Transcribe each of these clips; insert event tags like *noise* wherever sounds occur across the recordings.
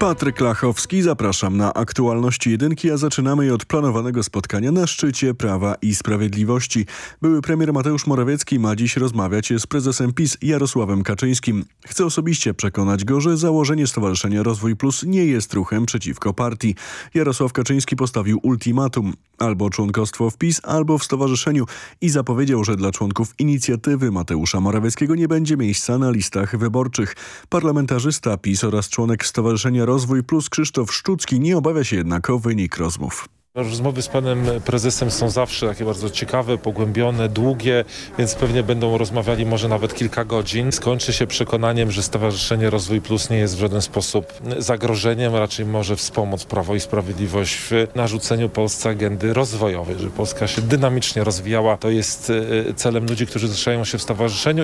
Patryk Lachowski, zapraszam na aktualności jedynki, a zaczynamy od planowanego spotkania na szczycie Prawa i Sprawiedliwości. Były premier Mateusz Morawiecki ma dziś rozmawiać z prezesem PiS Jarosławem Kaczyńskim. Chce osobiście przekonać go, że założenie Stowarzyszenia Rozwój Plus nie jest ruchem przeciwko partii. Jarosław Kaczyński postawił ultimatum albo członkostwo w PiS, albo w stowarzyszeniu i zapowiedział, że dla członków inicjatywy Mateusza Morawieckiego nie będzie miejsca na listach wyborczych. Parlamentarzysta PiS oraz członek Stowarzyszenia Rozwój Plus Krzysztof Szczucki nie obawia się jednak o wynik rozmów. Rozmowy z panem prezesem są zawsze takie bardzo ciekawe, pogłębione, długie, więc pewnie będą rozmawiali może nawet kilka godzin. Skończy się przekonaniem, że Stowarzyszenie Rozwój Plus nie jest w żaden sposób zagrożeniem, raczej może wspomóc Prawo i Sprawiedliwość w narzuceniu Polsce agendy rozwojowej, że Polska się dynamicznie rozwijała. To jest e, celem ludzi, którzy zrzeszają się w stowarzyszeniu.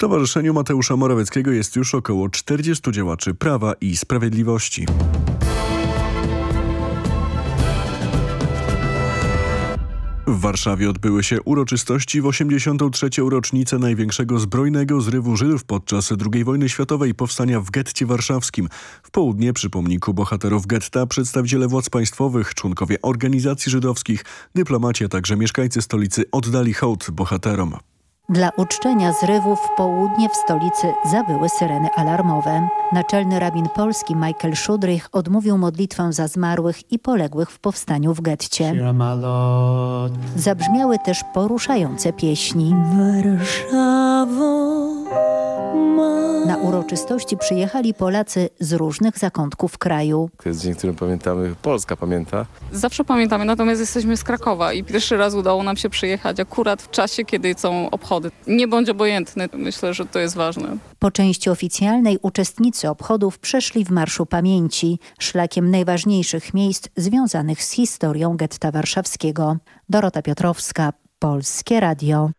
Stowarzyszeniu Mateusza Morawieckiego jest już około 40 działaczy Prawa i Sprawiedliwości. W Warszawie odbyły się uroczystości w 83. rocznicę największego zbrojnego zrywu Żydów podczas II wojny światowej powstania w getcie warszawskim. W południe przy pomniku bohaterów getta przedstawiciele władz państwowych, członkowie organizacji żydowskich, dyplomaci, a także mieszkańcy stolicy oddali hołd bohaterom. Dla uczczenia zrywów w południe w stolicy zawyły syreny alarmowe. Naczelny rabin polski Michael Szudrych odmówił modlitwę za zmarłych i poległych w powstaniu w getcie. Zabrzmiały też poruszające pieśni. Warszawo, Na uroczystości przyjechali Polacy z różnych zakątków kraju. To jest dzień, którym pamiętamy, Polska pamięta. Zawsze pamiętamy, natomiast jesteśmy z Krakowa i pierwszy raz udało nam się przyjechać akurat w czasie, kiedy są obchody. Nie bądź obojętny, myślę, że to jest ważne. Po części oficjalnej uczestnicy obchodów przeszli w Marszu Pamięci, szlakiem najważniejszych miejsc związanych z historią getta warszawskiego. Dorota Piotrowska, Polskie Radio.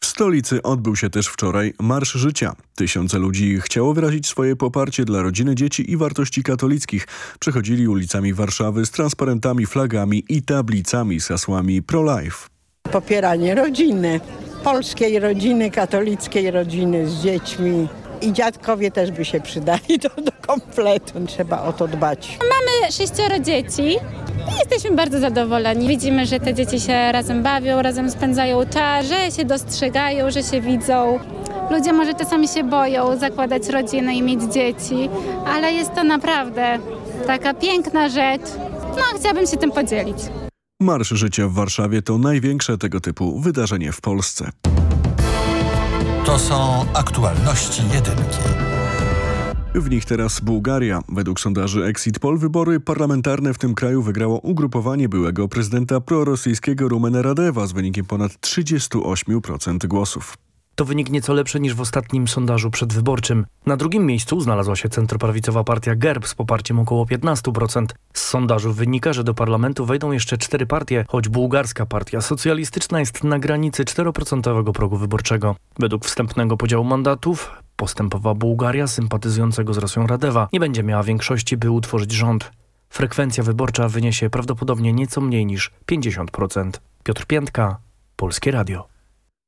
W stolicy odbył się też wczoraj Marsz Życia. Tysiące ludzi chciało wyrazić swoje poparcie dla rodziny, dzieci i wartości katolickich. Przechodzili ulicami Warszawy z transparentami, flagami i tablicami z hasłami pro-life. popieranie rodziny, polskiej rodziny, katolickiej rodziny z dziećmi. I dziadkowie też by się przydali do, do kompletu. Trzeba o to dbać. Mamy sześcioro dzieci i jesteśmy bardzo zadowoleni. Widzimy, że te dzieci się razem bawią, razem spędzają czas, że się dostrzegają, że się widzą. Ludzie może czasami się boją zakładać rodzinę i mieć dzieci, ale jest to naprawdę taka piękna rzecz. No, chciałabym się tym podzielić. Marsz Życia w Warszawie to największe tego typu wydarzenie w Polsce. To są aktualności jedynki. W nich teraz Bułgaria. Według sondaży Exit Poll wybory parlamentarne w tym kraju wygrało ugrupowanie byłego prezydenta prorosyjskiego Rumena Radewa z wynikiem ponad 38% głosów. To wynik nieco lepszy niż w ostatnim sondażu przedwyborczym. Na drugim miejscu znalazła się centroprawicowa partia GERB z poparciem około 15%. Z sondażu wynika, że do parlamentu wejdą jeszcze cztery partie, choć bułgarska partia socjalistyczna jest na granicy 4% progu wyborczego. Według wstępnego podziału mandatów postępowa Bułgaria sympatyzującego z Rosją Radewa nie będzie miała większości, by utworzyć rząd. Frekwencja wyborcza wyniesie prawdopodobnie nieco mniej niż 50%. Piotr Piętka, Polskie Radio.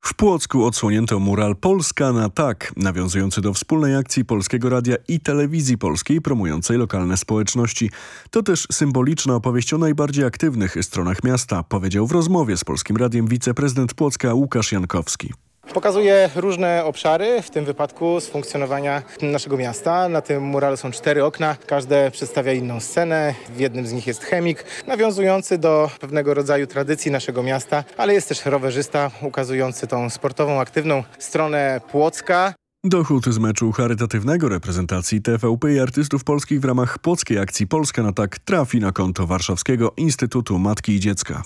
W Płocku odsłonięto mural Polska na tak, nawiązujący do wspólnej akcji Polskiego Radia i Telewizji Polskiej promującej lokalne społeczności. To też symboliczna opowieść o najbardziej aktywnych stronach miasta, powiedział w rozmowie z Polskim Radiem wiceprezydent Płocka Łukasz Jankowski. Pokazuje różne obszary, w tym wypadku z funkcjonowania naszego miasta. Na tym muralu są cztery okna, każde przedstawia inną scenę. W jednym z nich jest chemik, nawiązujący do pewnego rodzaju tradycji naszego miasta, ale jest też rowerzysta ukazujący tą sportową, aktywną stronę Płocka. Dochód z meczu charytatywnego reprezentacji TVP i artystów polskich w ramach płockiej akcji Polska na tak trafi na konto Warszawskiego Instytutu Matki i Dziecka.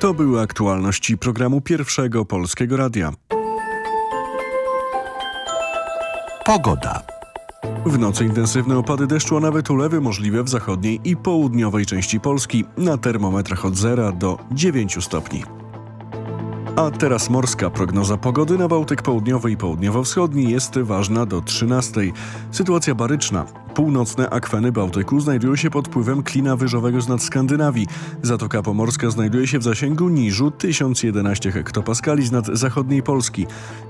To były aktualności programu Pierwszego Polskiego Radia. Pogoda. W nocy intensywne opady deszczu, a nawet ulewy możliwe w zachodniej i południowej części Polski na termometrach od 0 do 9 stopni. A teraz morska prognoza pogody na Bałtyk Południowy i Południowo-Wschodni jest ważna do 13. Sytuacja baryczna. Północne akweny Bałtyku znajdują się pod wpływem klina wyżowego z nad Skandynawii. Zatoka Pomorska znajduje się w zasięgu niżu 1011 hektopaskali z nad zachodniej Polski.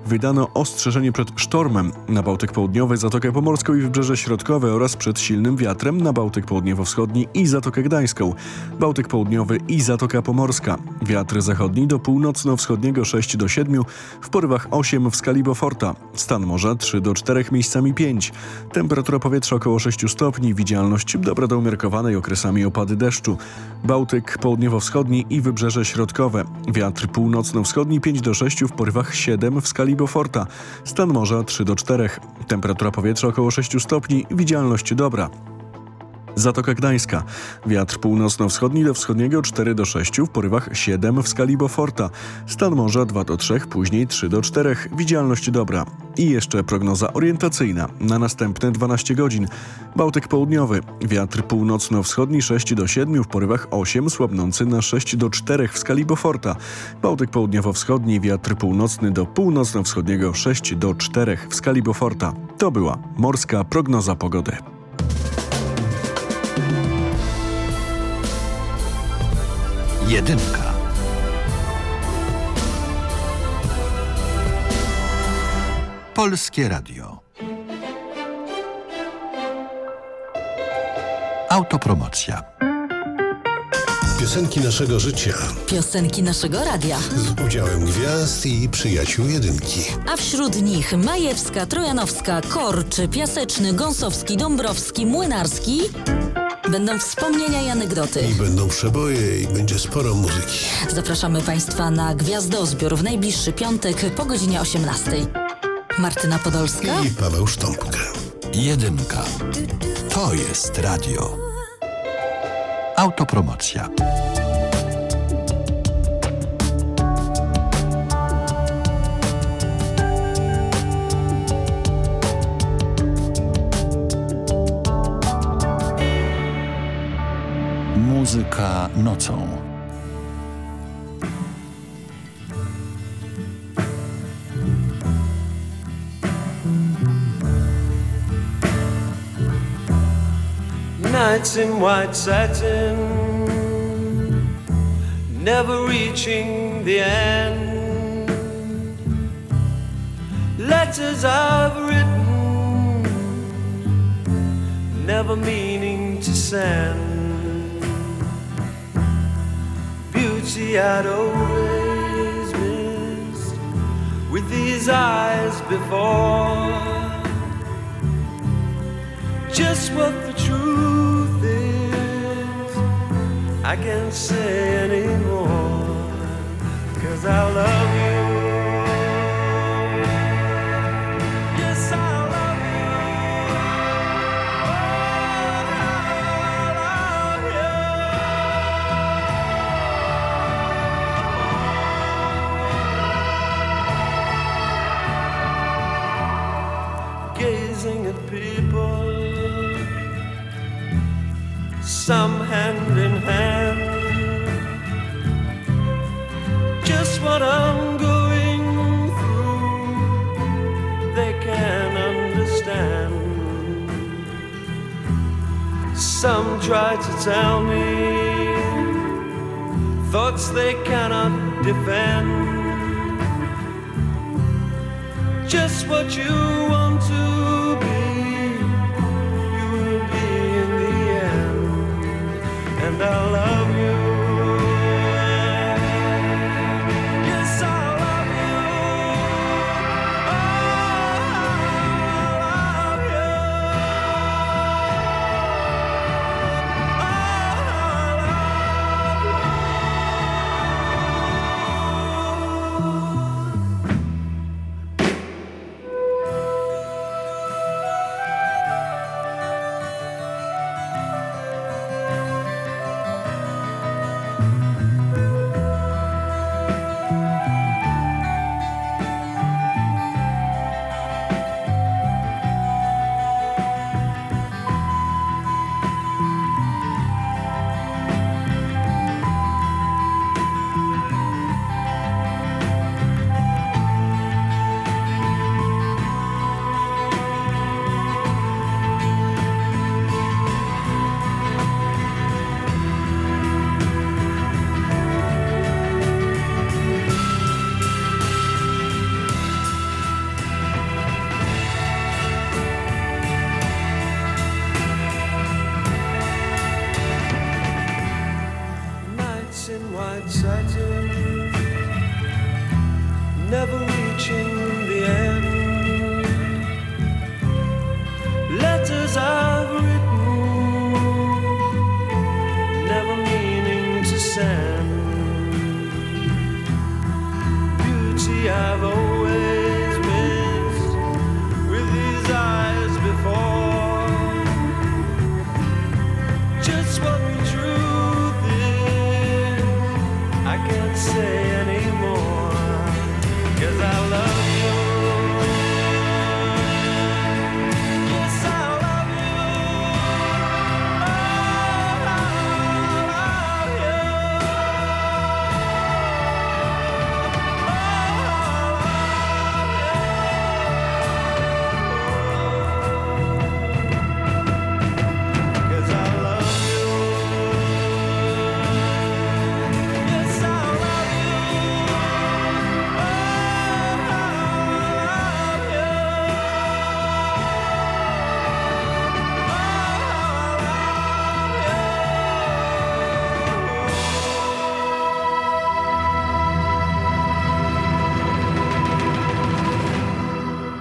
Wydano ostrzeżenie przed sztormem na Bałtyk Południowy, Zatokę Pomorską i Wybrzeże Środkowe oraz przed silnym wiatrem na Bałtyk Południowo-Wschodni i Zatokę Gdańską. Bałtyk Południowy i Zatoka Pomorska. Wiatr zachodni do północno-wschodniego 6 do 7, w porywach 8 w skali. Stan morza 3 do 4, miejscami 5. Temperatura powietrza około 6 stopni, widzialność dobra do umiarkowanej okresami opady deszczu. Bałtyk południowo-wschodni i Wybrzeże Środkowe. Wiatr północno-wschodni 5 do 6, w porywach 7 w skali Beauforta. Stan morza 3 do 4. Temperatura powietrza około 6 stopni, widzialność dobra. Zatoka Gdańska. Wiatr północno-wschodni do wschodniego 4 do 6, w porywach 7 w skali Beauforta. Stan morza 2 do 3, później 3 do 4. Widzialność dobra. I jeszcze prognoza orientacyjna na następne 12 godzin. Bałtyk południowy. Wiatr północno-wschodni 6 do 7, w porywach 8, słabnący na 6 do 4 w skali Beauforta. Bałtyk południowo-wschodni. Wiatr północny do północno-wschodniego 6 do 4 w skali Beauforta. To była morska prognoza pogody. Jedynka. Polskie Radio. Autopromocja. Piosenki naszego życia Piosenki naszego radia. z udziałem gwiazd i przyjaciół jedynki. A wśród nich Majewska, Trojanowska, Korczy, Piaseczny, Gąsowski, Dąbrowski, Młynarski. Będą wspomnienia i anegdoty. I będą przeboje i będzie sporo muzyki. Zapraszamy Państwa na Gwiazdozbiór w najbliższy piątek po godzinie 18. Martyna Podolska. I Paweł Sztąpkę. Jedynka. To jest radio. Autopromocja. Muzyka nocą. Nights in white satin, never reaching the end. Letters I've written, never meaning to send. Beauty I'd always missed with these eyes before just what the truth is. I can't say anymore, cause I love you. Some hand in hand. Just what I'm going through, they can understand. Some try to tell me thoughts they cannot defend. Just what you want I love you.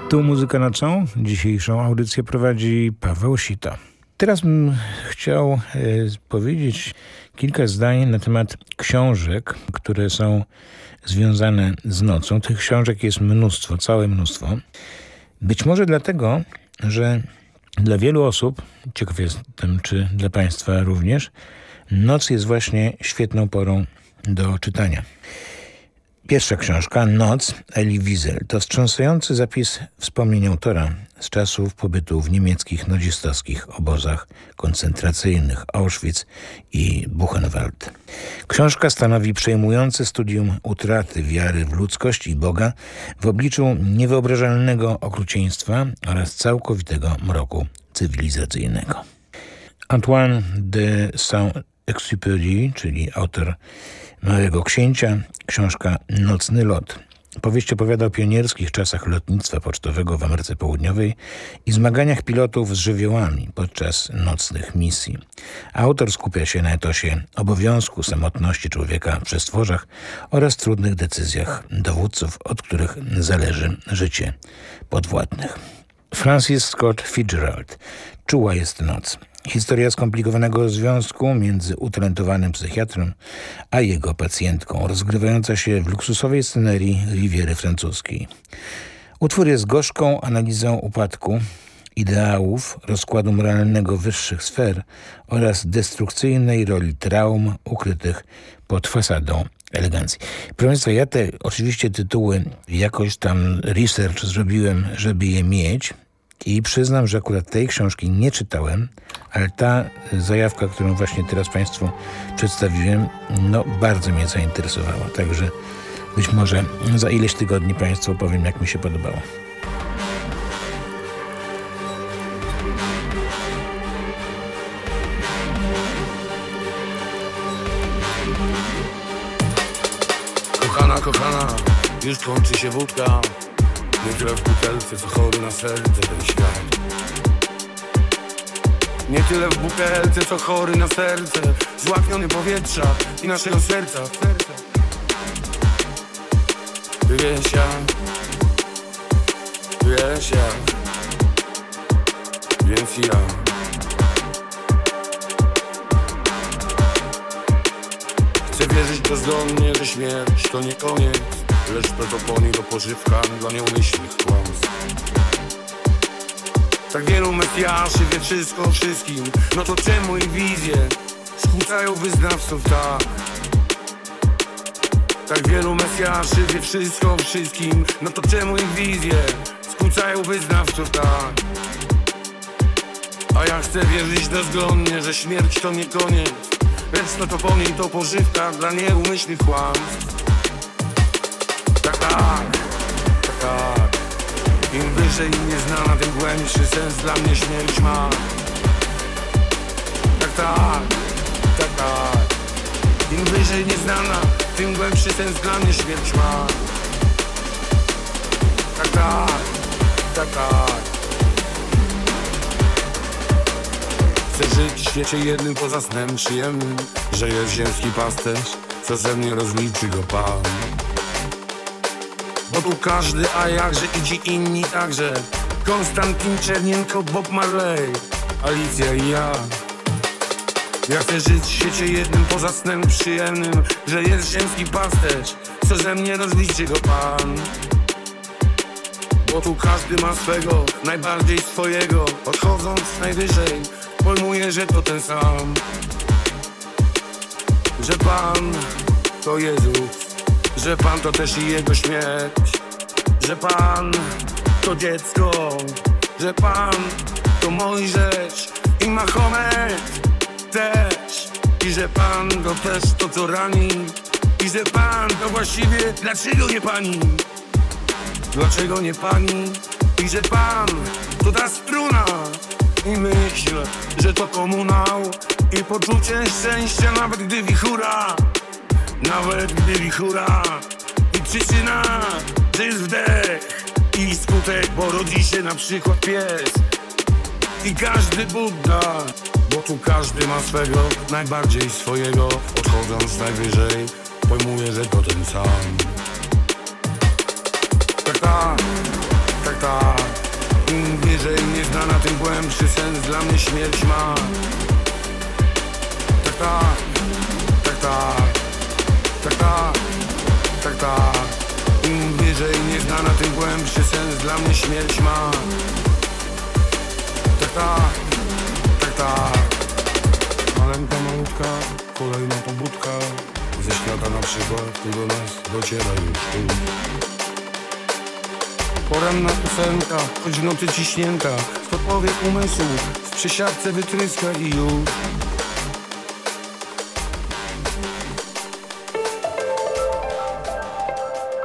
Tu muzyka nocą. Dzisiejszą audycję prowadzi Paweł Sita. Teraz bym chciał e, powiedzieć kilka zdań na temat książek, które są związane z nocą. Tych książek jest mnóstwo, całe mnóstwo. Być może dlatego, że dla wielu osób, ciekaw jestem, czy dla Państwa również, noc jest właśnie świetną porą do czytania. Pierwsza książka, Noc, Elie Wiesel, to wstrząsający zapis wspomnień autora z czasów pobytu w niemieckich nazistowskich obozach koncentracyjnych Auschwitz i Buchenwald. Książka stanowi przejmujące studium utraty wiary w ludzkość i Boga w obliczu niewyobrażalnego okrucieństwa oraz całkowitego mroku cywilizacyjnego. Antoine de Saint-Exupéry, czyli autor Małego Księcia, książka Nocny Lot. Powieść opowiada o pionierskich czasach lotnictwa pocztowego w Ameryce Południowej i zmaganiach pilotów z żywiołami podczas nocnych misji. Autor skupia się na etosie obowiązku samotności człowieka w przestworzach oraz trudnych decyzjach dowódców, od których zależy życie podwładnych. Francis Scott Fitzgerald. Czuła jest noc. Historia skomplikowanego związku między utalentowanym psychiatrą a jego pacjentką, rozgrywająca się w luksusowej scenerii Riviery francuskiej. Utwór jest gorzką analizą upadku, ideałów, rozkładu moralnego wyższych sfer oraz destrukcyjnej roli traum ukrytych pod fasadą elegancji. Proszę Państwa, ja te oczywiście tytuły jakoś tam research zrobiłem, żeby je mieć, i przyznam, że akurat tej książki nie czytałem, ale ta zajawka, którą właśnie teraz Państwu przedstawiłem, no bardzo mnie zainteresowała. Także być może za ileś tygodni Państwu opowiem, jak mi się podobało. Kochana, kochana, już kończy się wódka Nie tyle w butelce, co chory na serce ten świat. Nie tyle w butelce, co chory na serce. Złakniony powietrza i naszego serca. Ty wiesz jak Wiesz jak Więc ja. Chcę wierzyć bezdomnie, że śmierć to nie koniec Lecz to doponi do pożywka dla nieumyślnych kłamstw. Tak wielu mesjaszy wie wszystko o wszystkim. No to czemu ich wizje skłócają wyznawców tak? Tak wielu mesjaszy wie wszystko o wszystkim. No to czemu ich wizje skłócają wyznawców tak? A ja chcę wierzyć bezglonnie, że śmierć to nie koniec. Lecz to to po niej to pożywka dla nieumyślnych kłamstw Tak, tak, tak, Im wyżej nieznana, tym głębszy sens dla mnie śmierć ma. Tak, tak, tak, tak. Im wyżej nieznana, tym głębszy sens dla mnie śmierć ma. Tak, tak, tak, tak. Chcę żyć w świecie jednym poza snem przyjemnym. Że jest ziemski pasterz, co ze mnie rozliczy go Pan Bo tu każdy, a jakże i ci inni także. Konstantin Czernienko, Bob Marley, Alicja i ja. Ja chcę żyć w świecie jednym poza snem przyjemnym Że jest ziemski pasterz, co ze mnie rozliczy go Pan. Bo tu każdy ma swego, najbardziej swojego. Odchodząc najwyżej, pojmuję, że to ten sam. Że Pan to Jezus Że Pan to też i Jego śmierć. Że Pan to dziecko Że Pan to Mojżesz i Mahomet też. I że Pan to też to, co rani. I że Pan to właściwie dlaczego nie Pani? Dlaczego nie pani? I że pan to ta struna. I myślę, że to komunał. I poczucie szczęścia nawet gdy wichura Nawet gdy wichura I przyczyna, jest wdech I skutek, bo rodzi się na przykład pies. I każdy Buddha Bo tu każdy ma swego, najbardziej swojego. Odchodząc najwyżej, pojmuje, że to ten sam. Tak, tak, tak, tak. Im wyżej nieznana, tym głębszy sens Dla mnie śmierć ma. Tak, tak, tak, tak Tak, tak, tak, tak. Im wyżej nieznana, tym głębszy sens Dla mnie śmierć ma. Tak, tak, tak, tak. Maleńka malutka, kolejna pobudka Ze świata na przykład, tu do nas dociera już tu Poranna piosenka, choć w nocy ciśnięta. Spod powiek umysłu, w przysiadce wytryska i już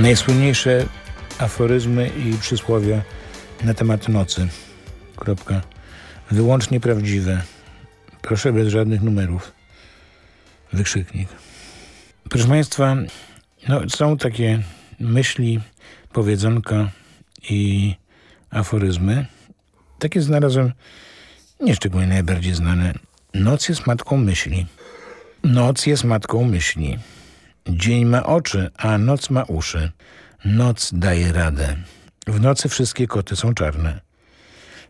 Najsłynniejsze aforyzmy i przysłowia na temat nocy. Kropka. Wyłącznie prawdziwe. Proszę bez żadnych numerów. Wykrzyknik. Proszę Państwa, no, są takie myśli, powiedzonka i aforyzmy. Takie znalazłem nieszczególnie najbardziej znane. Noc jest matką myśli. Noc jest matką myśli. Dzień ma oczy, a noc ma uszy. Noc daje radę. W nocy wszystkie koty są czarne.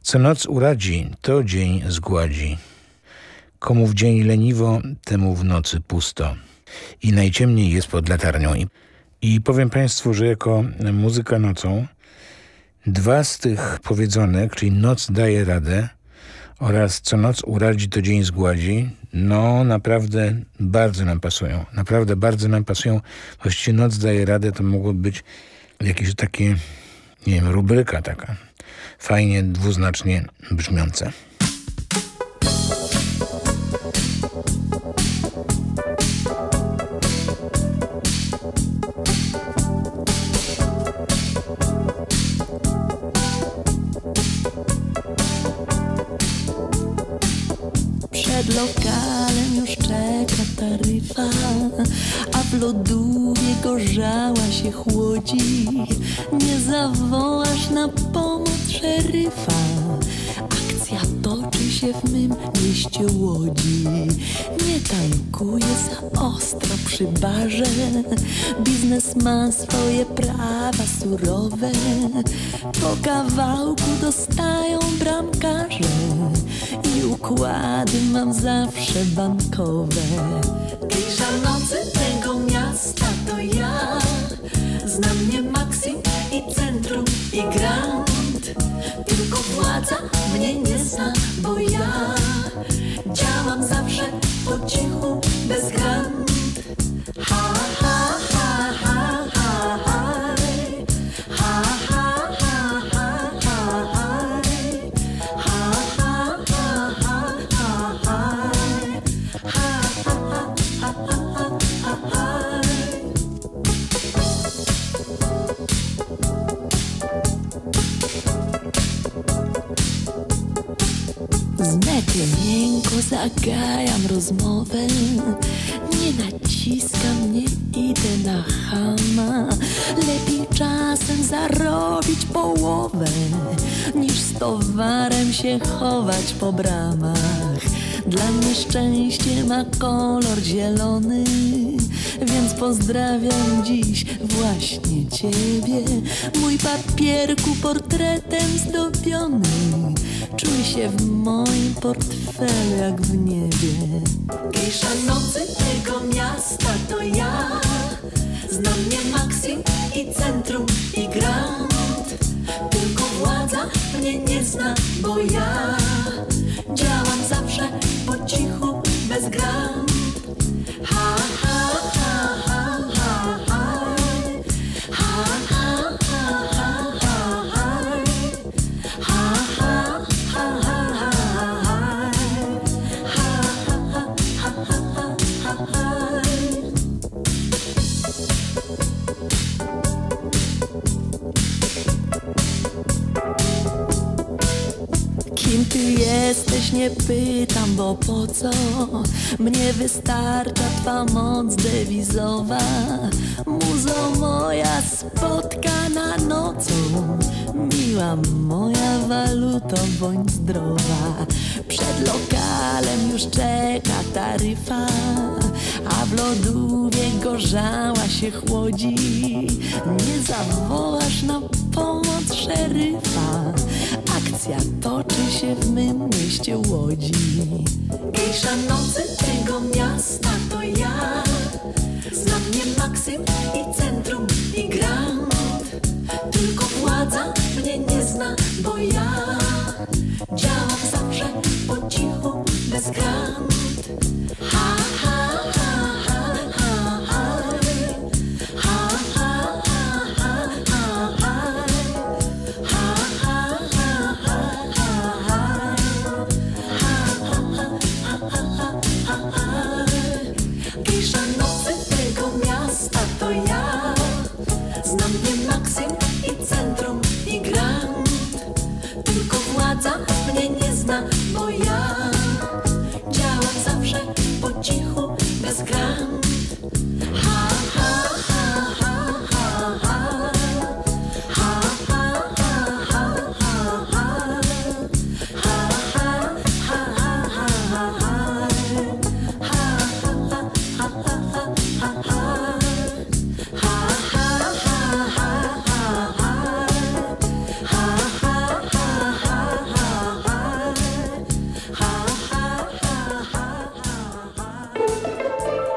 Co noc uradzi, to dzień zgładzi. Komu w dzień leniwo, temu w nocy pusto. I najciemniej jest pod latarnią. I, I powiem Państwu, że jako muzyka nocą dwa z tych powiedzonek, czyli noc daje radę oraz co noc uradzi, to dzień zgładzi, no naprawdę bardzo nam pasują. Naprawdę bardzo nam pasują. Właściwie noc daje radę, to mogło być jakieś takie, nie wiem, rubryka taka. Fajnie, dwuznacznie brzmiące. Lodówie gorzała się chłodzi. Nie zawołasz na pomoc szeryfa. Akcja toczy się w mym mieście Łodzi. Nie tankuję za ostro przy barze. Biznes ma swoje prawa surowe. Po kawałku dostają bramkarze i układy mam zawsze bankowe. Gejsza nocy tego miasta to ja. Znam mnie Maxim i Centrum i Grand. Tylko władza mnie nie zna, bo ja działam zawsze po cichu, bez grant. Ha, ha, ha, ha, miękko zagajam rozmowę. Nie naciskam, nie idę na chama Lepiej czasem zarobić połowę Niż z towarem się chować po bramach. Dla mnie szczęście ma kolor zielony Więc pozdrawiam dziś właśnie ciebie. Mój papierku portretem zdobiony Czuj się w moim portfelu jak w niebie. Gejsza nocy tego miasta to ja. Znam mnie Maxim i Centrum i Grand. Tylko władza mnie nie zna, bo ja Działam zawsze po cichu, bez ha, ha, jesteś, nie pytam, bo po co? Mnie wystarcza twa moc dewizowa. Muzo moja spotkana nocą Miła moja waluto, bądź zdrowa. Przed lokalem już czeka taryfa A w lodówie gorzała się chłodzi. Nie zawołasz na pomoc szeryfa Akcja toczy się w mym mieście Łodzi. Gejsza nocy tego miasta to ja. Znam mnie Maxim i Centrum i Grand. Tylko władza mnie nie zna, bo ja Działam zawsze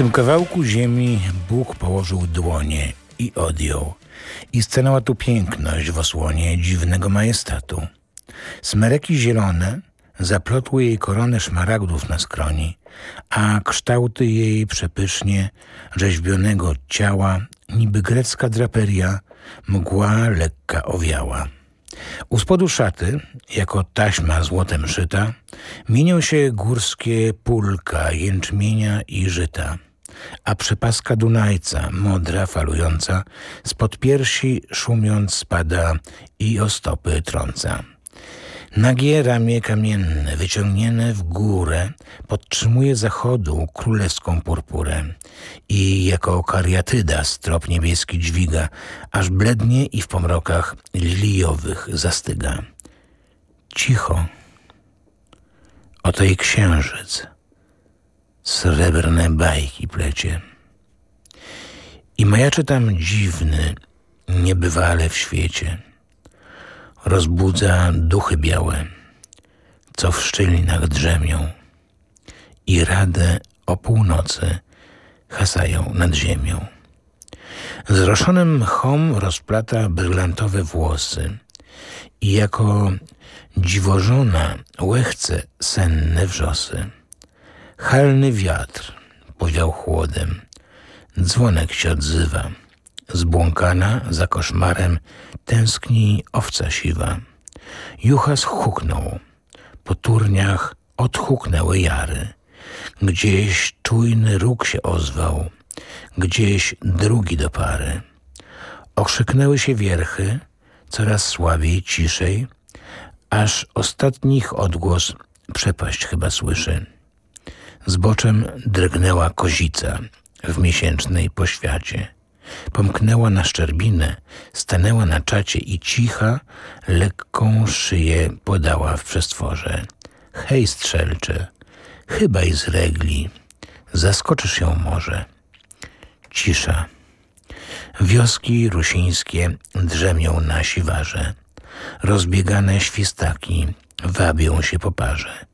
Tym kawałku ziemi Bóg położył dłonie i odjął. I stanęła tu piękność w osłonie dziwnego majestatu. Smereki zielone zaplotły jej koronę szmaragdów na skroni, a kształty jej przepysznie rzeźbionego ciała, niby grecka draperia, mgła lekka owiała. U spodu szaty, jako taśma złotem szyta, mienią się górskie pulka jęczmienia i żyta, a przepaska Dunajca, modra, falująca, spod piersi szumiąc spada i o stopy trąca. Nagie ramię kamienne, wyciągnięte w górę, podtrzymuje zachodu królewską purpurę i jako kariatyda strop niebieski dźwiga, aż blednie i w pomrokach lilijowych zastyga. Cicho. Oto i księżyc. Srebrne bajki plecie. I majaczy tam dziwny, niebywale w świecie – rozbudza duchy białe, co w szczelinach drzemią i radę o północy hasają nad ziemią. Zroszonym mchom rozplata brylantowe włosy i jako dziwożona łechce senne wrzosy. Halny wiatr powiał chłodem, dzwonek się odzywa – Zbłąkana za koszmarem tęskni owca siwa. Juchas huknął. Po turniach odhuknęły jary. Gdzieś czujny róg się ozwał, gdzieś drugi do pary. Okrzyknęły się wierchy, coraz słabiej, ciszej, aż ostatnich odgłos przepaść chyba słyszy. Zboczem drgnęła kozica w miesięcznej poświacie. Pomknęła na szczerbinę, stanęła na czacie i cicha, lekką szyję podała w przestworze. Hej, strzelcze, chyba i z regli, zaskoczysz ją może. Cisza. Wioski rusińskie drzemią na siwarze. Rozbiegane świstaki wabią się po parze.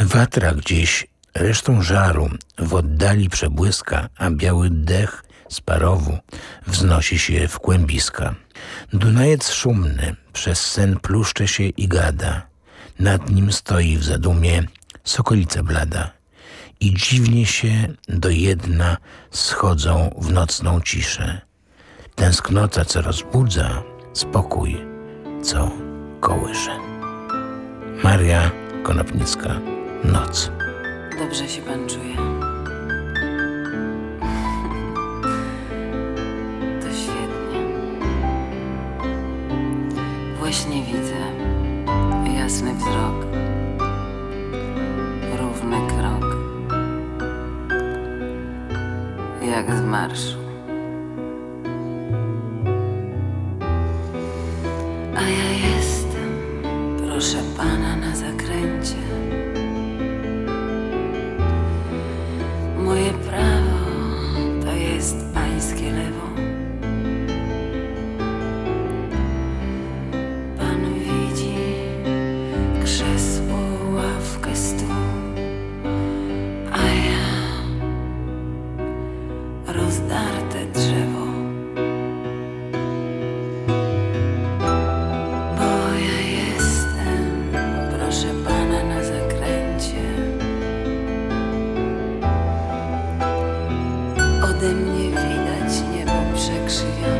Watra gdzieś resztą żaru w oddali przebłyska, a biały dech z parowu wznosi się w kłębiska. Dunajec szumny przez sen pluszcze się i gada. Nad nim stoi w zadumie sokolica blada. I dziwnie się do jedna schodzą w nocną ciszę. Tęsknota, co rozbudza, spokój, co kołysze. Maria Konopnicka, Noc. Dobrze się pan czuje. *laughs* To świetnie. Właśnie widzę jasny wzrok, równy krok, jak z marszu. A ja jestem, proszę pana, na zakręcie. Moje prawo to jest pańskie lewo. Widać niebo przekrzywione.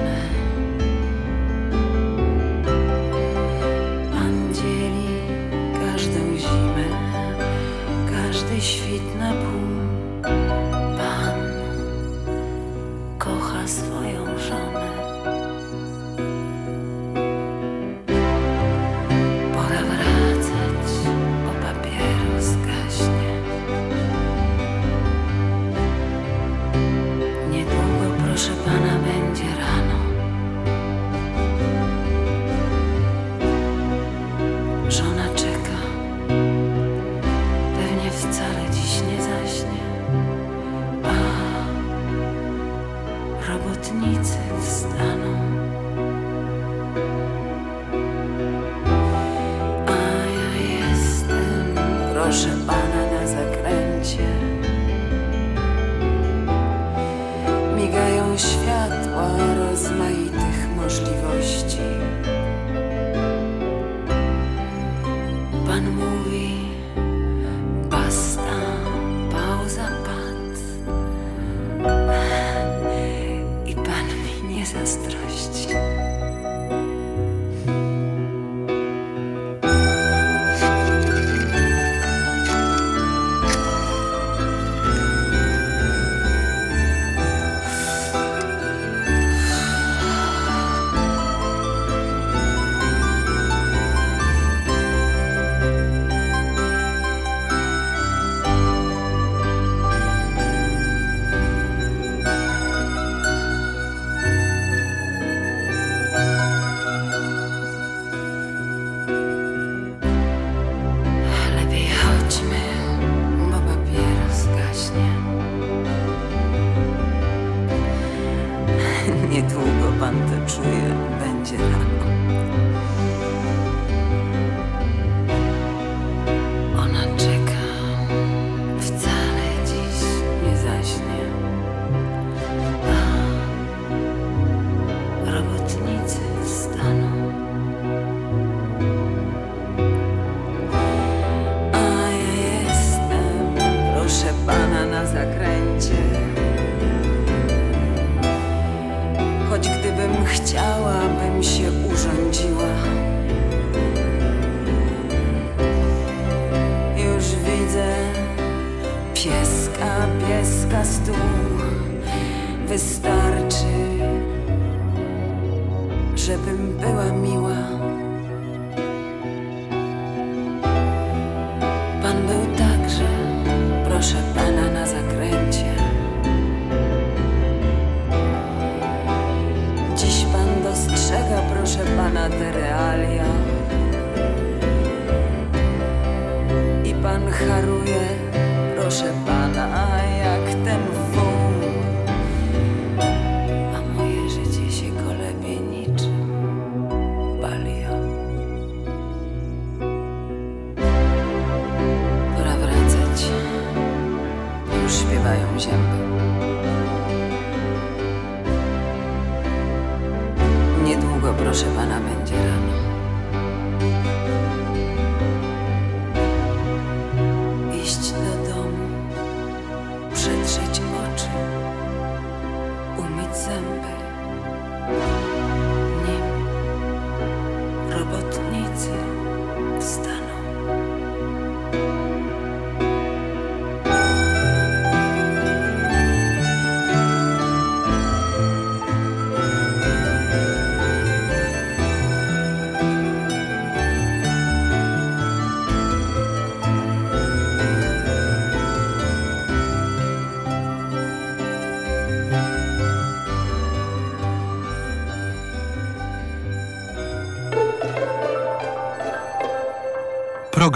赞美。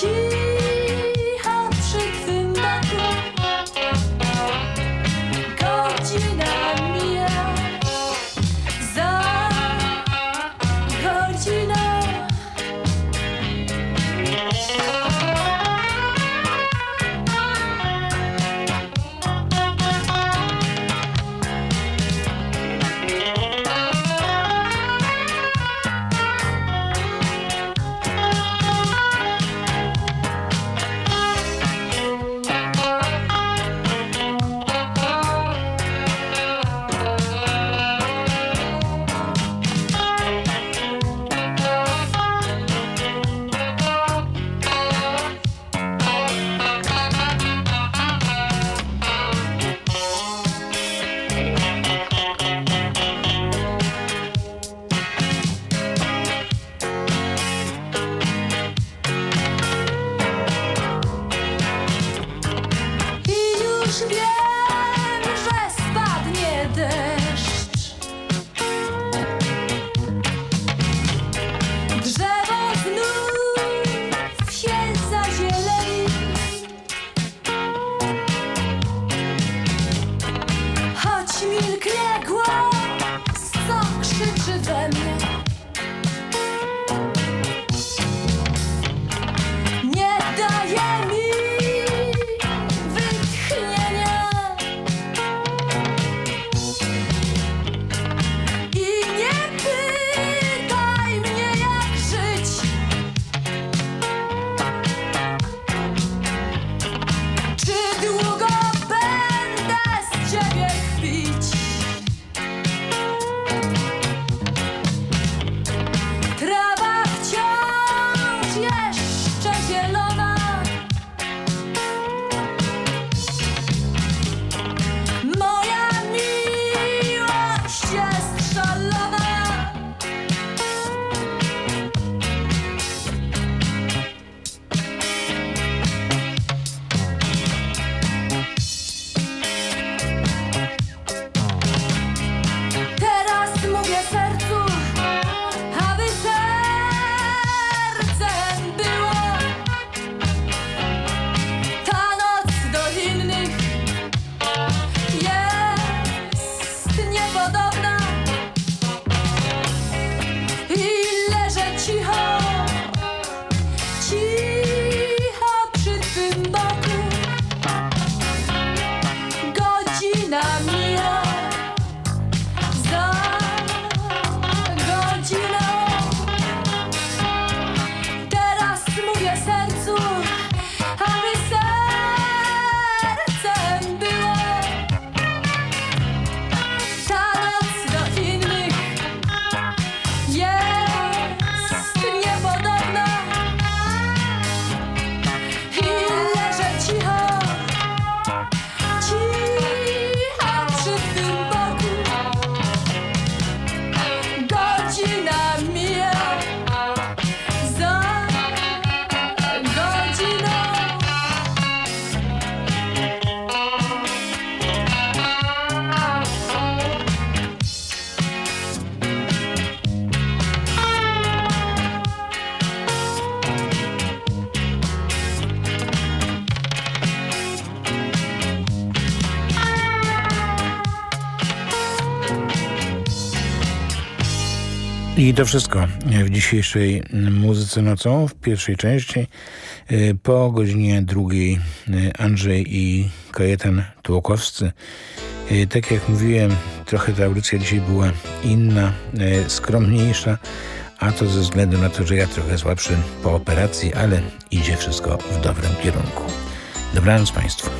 其 I to wszystko w dzisiejszej muzyce nocą, w pierwszej części. Y, po godzinie drugiej y, Andrzej i Kajetan Tłokowscy. Y, tak jak mówiłem, trochę ta audycja dzisiaj była inna, skromniejsza, a to ze względu na to, że ja trochę słabszy po operacji, ale idzie wszystko w dobrym kierunku. Dobranoc Państwu.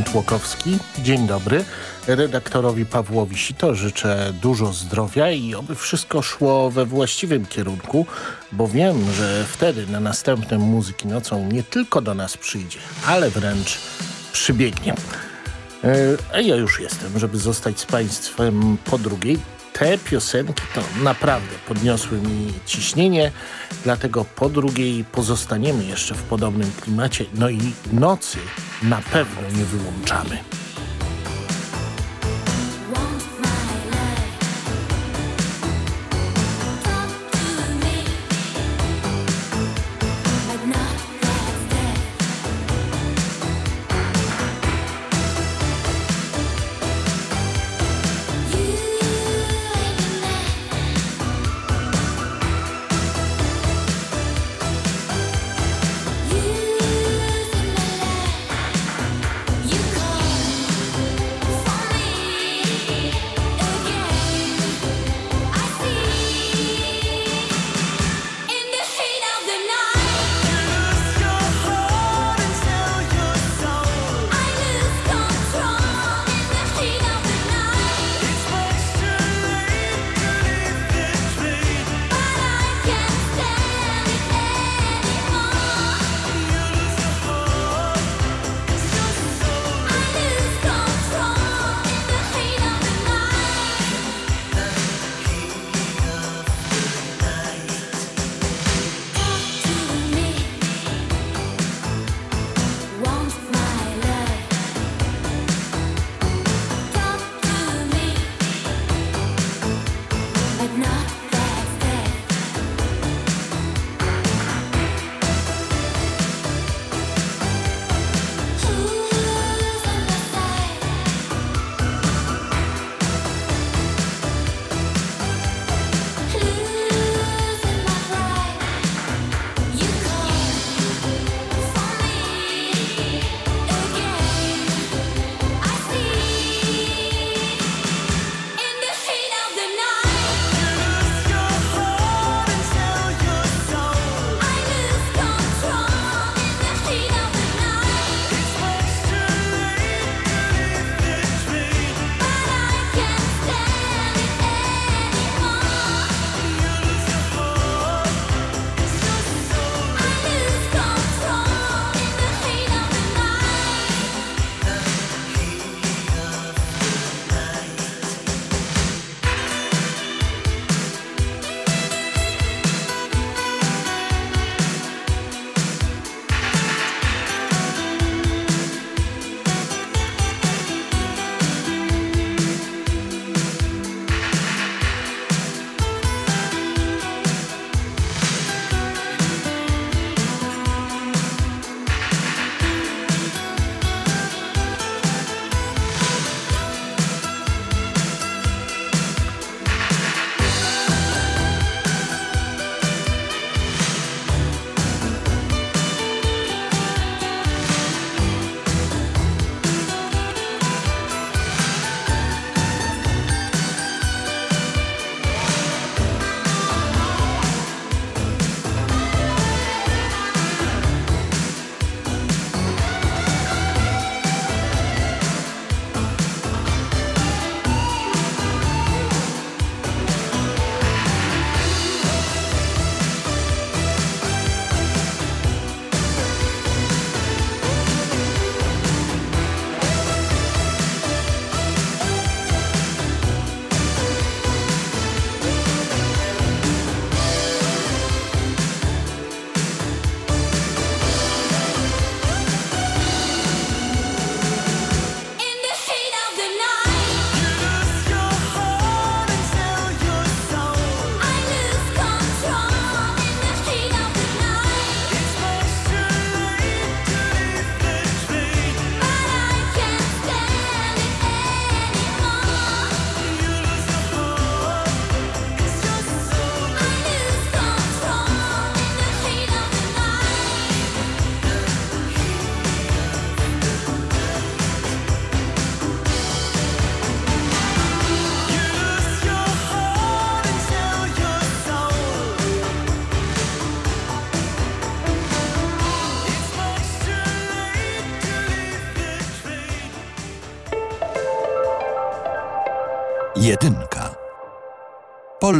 Tłokowski. Dzień dobry. Redaktorowi Pawłowi Sito życzę dużo zdrowia i oby wszystko szło we właściwym kierunku, bo wiem, że wtedy na następnym Muzyki Nocą nie tylko do nas przyjdzie, ale wręcz przybiegnie. E, A ja już jestem, żeby zostać z Państwem po drugiej. Te piosenki to naprawdę podniosły mi ciśnienie, dlatego po drugiej pozostaniemy jeszcze w podobnym klimacie. No i nocy na pewno nie wyłączamy.